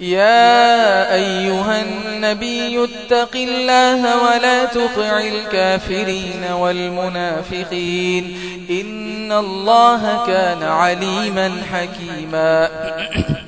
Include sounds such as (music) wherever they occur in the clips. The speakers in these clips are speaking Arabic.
يا أيها النبي اتق الله ولا تطع الكافرين والمنافقين إن الله كان عليما حكيما (coughs)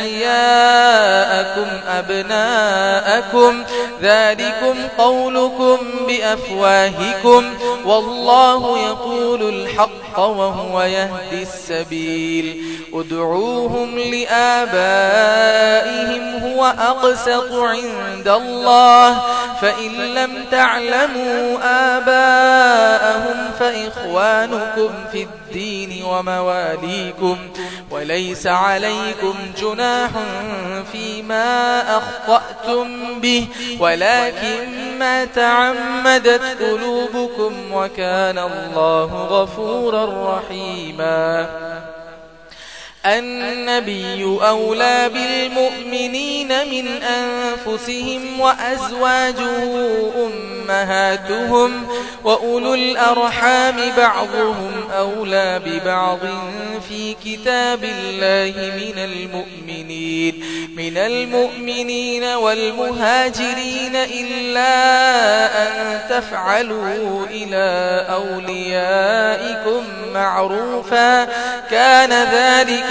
أعياءكم أبناءكم ذلكم قولكم بأفواهكم والله يقول الحق الحق وهو يهدي السبيل ادعوهم لآبائهم هو أقسط عند الله فإن لم تعلموا آباءهم فإخوانكم في الدين ومواليكم وليس عليكم جناح فيما أخطأتم به ولكن ما تعمدت قلوبكم وكان الله غفورا رحيما النبي أولى بالمؤمنين من أنفسهم وأزواجه أمهاتهم وأولو الأرحام بعضهم أولى ببعض في كتاب الله من المؤمنين من المؤمنين والمهاجرين إلا أن تفعلوا إلى أوليائكم معروفا كان ذلك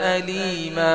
أليما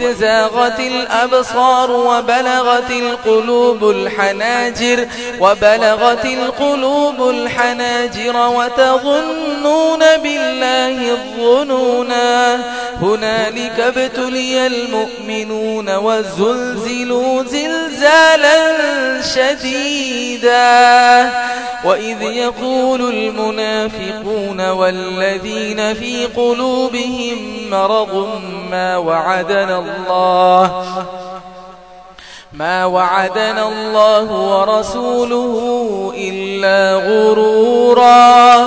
إذ زاغت الأبصار وبلغت القلوب الحناجر وبلغت القلوب الحناجر وتظنون بالله الظنونا هنالك ابتلي المؤمنون وزلزلوا زلزالا شديدا وإذ يقول المنافقون والذين في قلوبهم مرض ما وعدنا الله. ما وعدنا الله ورسوله إلا غرورا.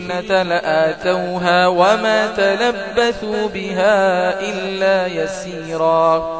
الحكمة لآتوها وما تلبثوا بها إلا يسيرا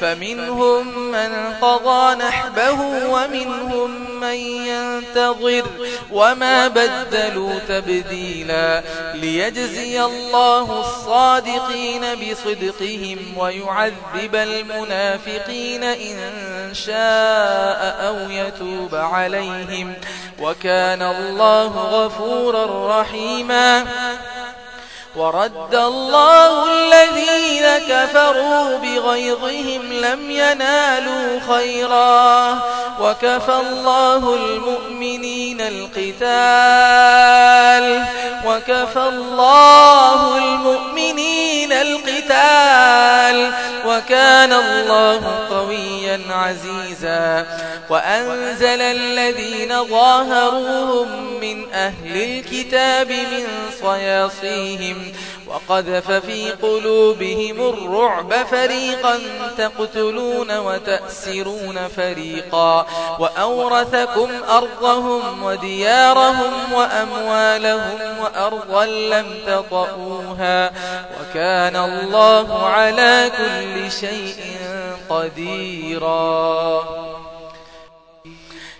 فمنهم من قضى نحبه ومنهم من ينتظر وما بدلوا تبديلا ليجزي الله الصادقين بصدقهم ويعذب المنافقين إن شاء أو يتوب عليهم وكان الله غفورا رحيما ورد الله الذين كفروا بغيظهم لم ينالوا خيرا. وكفى الله المؤمنين القتال. وكفى الله المؤمنين القتال. وكان الله قويا عزيزا. وأنزل الذين ظاهروهم من أهل الكتاب من صياصيهم. وقذف في قلوبهم الرعب فريقا تقتلون وتأسرون فريقا وأورثكم أرضهم وديارهم وأموالهم وأرضا لم تطؤوها وكان الله على كل شيء قديرا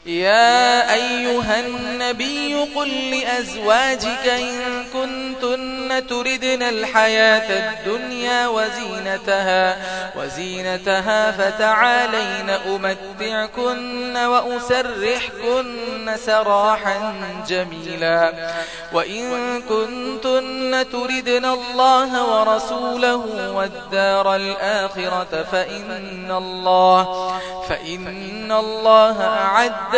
يا أيها النبي قل لأزواجك إن كنتن تردن الحياة الدنيا وزينتها, وزينتها فتعالين أمتعكن وأسرحكن سراحا جميلا. وإن كنتن تردن الله ورسوله والدار الآخرة فإن الله, فإن الله أعد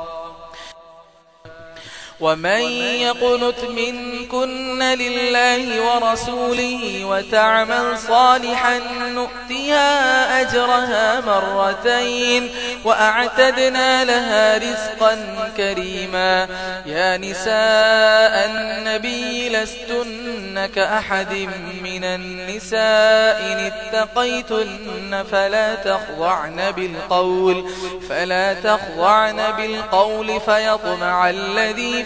ومن يقنت منكن لله ورسوله وتعمل صالحا نؤتها أجرها مرتين وأعتدنا لها رزقا كريما يا نساء النبي لستن كأحد من النساء إن اتقيتن فلا تخضعن بالقول فلا تخضعن بالقول فيطمع الذي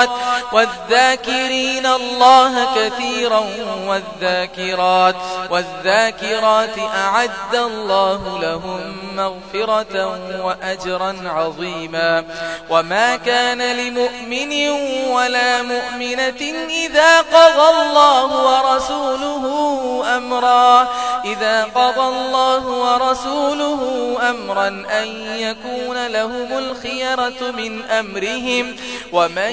والذاكرات والذاكرين الله كثيرا والذاكرات والذاكرات أعد الله لهم مغفرة وأجرا عظيما. وما كان لمؤمن ولا مؤمنة إذا قضى الله ورسوله أمرا إذا قضى الله ورسوله أمرا أن يكون لهم الخيرة من أمرهم. ومن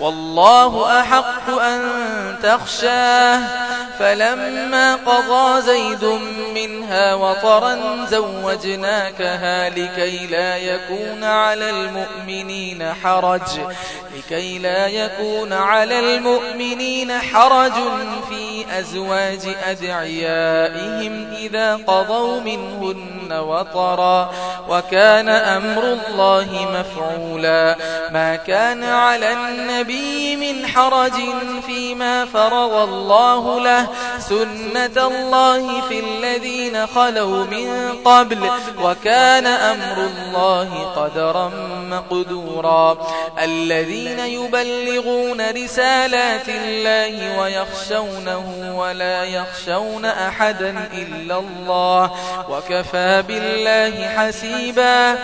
والله أحق أن تخشاه. فلما قضى زيد منها وطرا زوجناكها لكي لا يكون على المؤمنين حرج. لكي لا يكون على المؤمنين حرج في أزواج أدعيائهم إذا قضوا منهن وطرا. وكان أمر الله مفعولا. ما كان على النبي النبي من حرج فيما فرغ الله له سنة الله في الذين خلوا من قبل وكان أمر الله قدرا مقدورا الذين يبلغون رسالات الله ويخشونه ولا يخشون أحدا إلا الله وكفى بالله حسيبا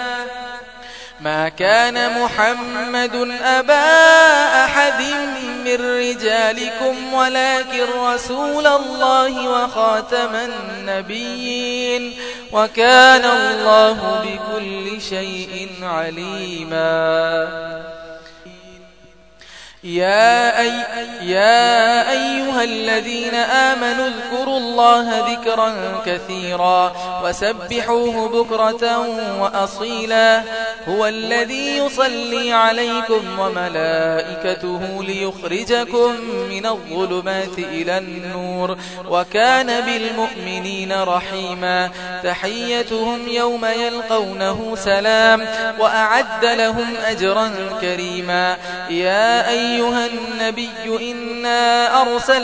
ما كان محمد أبا أحد من رجالكم ولكن رسول الله وخاتم النبيين وكان الله بكل شيء عليما. يا, أي يا أيها أيها الذين آمنوا اذكروا الله ذكرا كثيرا وسبحوه بكرة وأصيلا هو الذي يصلي عليكم وملائكته ليخرجكم من الظلمات إلى النور وكان بالمؤمنين رحيما تحيتهم يوم يلقونه سلام وأعد لهم أجرا كريما يا أيها النبي إنا أرسل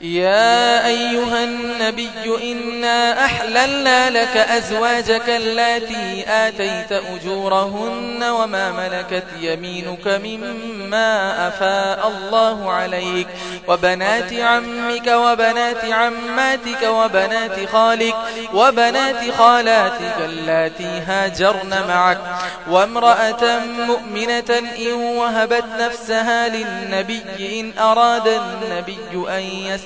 يا أيها النبي إنا أحللنا لك أزواجك التي آتيت أجورهن وما ملكت يمينك مما أفاء الله عليك وبنات عمك وبنات عماتك وبنات خالك وبنات خالاتك التي هاجرن معك وامرأة مؤمنة إن وهبت نفسها للنبي إن أراد النبي أن يسر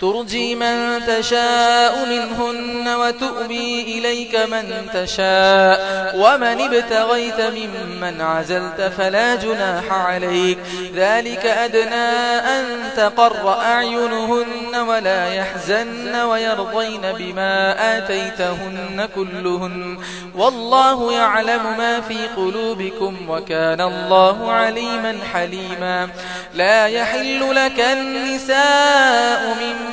ترجي من تشاء منهن وتؤمي إليك من تشاء. ومن ابتغيت ممن عزلت فلا جناح عليك. ذلك أدنى أن تقر أعينهن ولا يحزن ويرضين بما آتيتهن كلهن. والله يعلم ما في قلوبكم وكان الله عليما حليما. لا يحل لك النساء من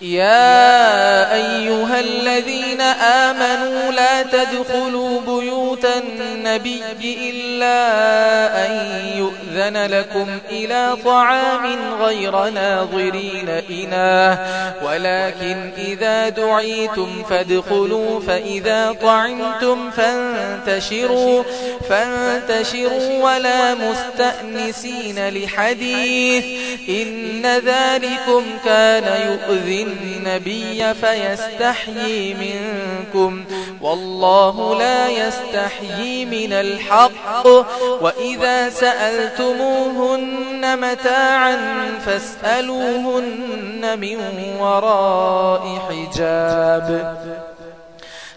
يا أيها الذين آمنوا لا تدخلوا بيوت النبي إلا أن يؤذن لكم إلى طعام غير ناظرين إناه ولكن إذا دعيتم فادخلوا فإذا طعمتم فانتشروا, فانتشروا ولا مستأنسين لحديث إن ذلكم كان يؤذن النبي فيستحيي منكم. والله لا يستحيي من الحق. وإذا سألتموهن متاعا فاسألوهن من وراء حجاب.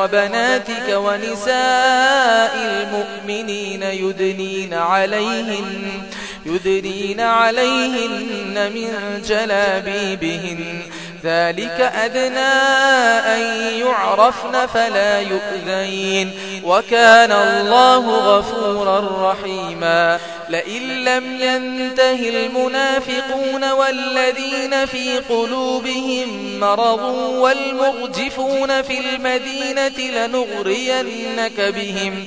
وبناتك ونساء المؤمنين يدنين عليهم يدنين عليهن من جلابيبهن. ذلك أدنى أن يعرفن فلا يؤذين وكان الله غفورا رحيما لئن لم ينتهي المنافقون والذين في قلوبهم مرض والمرجفون في المدينة لنغرينك بهم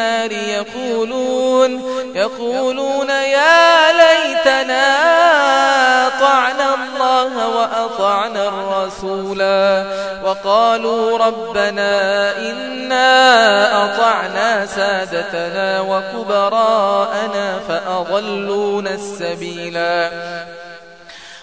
النار يقولون يقولون يا ليتنا طعنا الله وأطعنا الرسولا وقالوا ربنا إنا أطعنا سادتنا وكبراءنا فأضلون السبيلا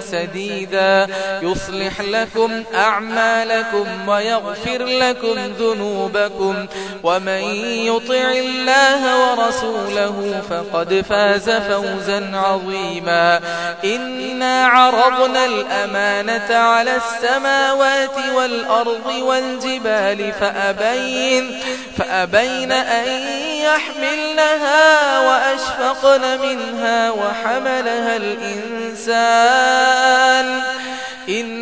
سديدا. يصلح لكم أعمالكم ويغفر لكم ذنوبكم. ومن يطع الله ورسوله فقد فاز فوزا عظيما. إنا عرضنا الأمانة على السماوات والأرض والجبال فأبين, فأبين أن يحملنها وأشفقن منها وحملها الإنسان. إن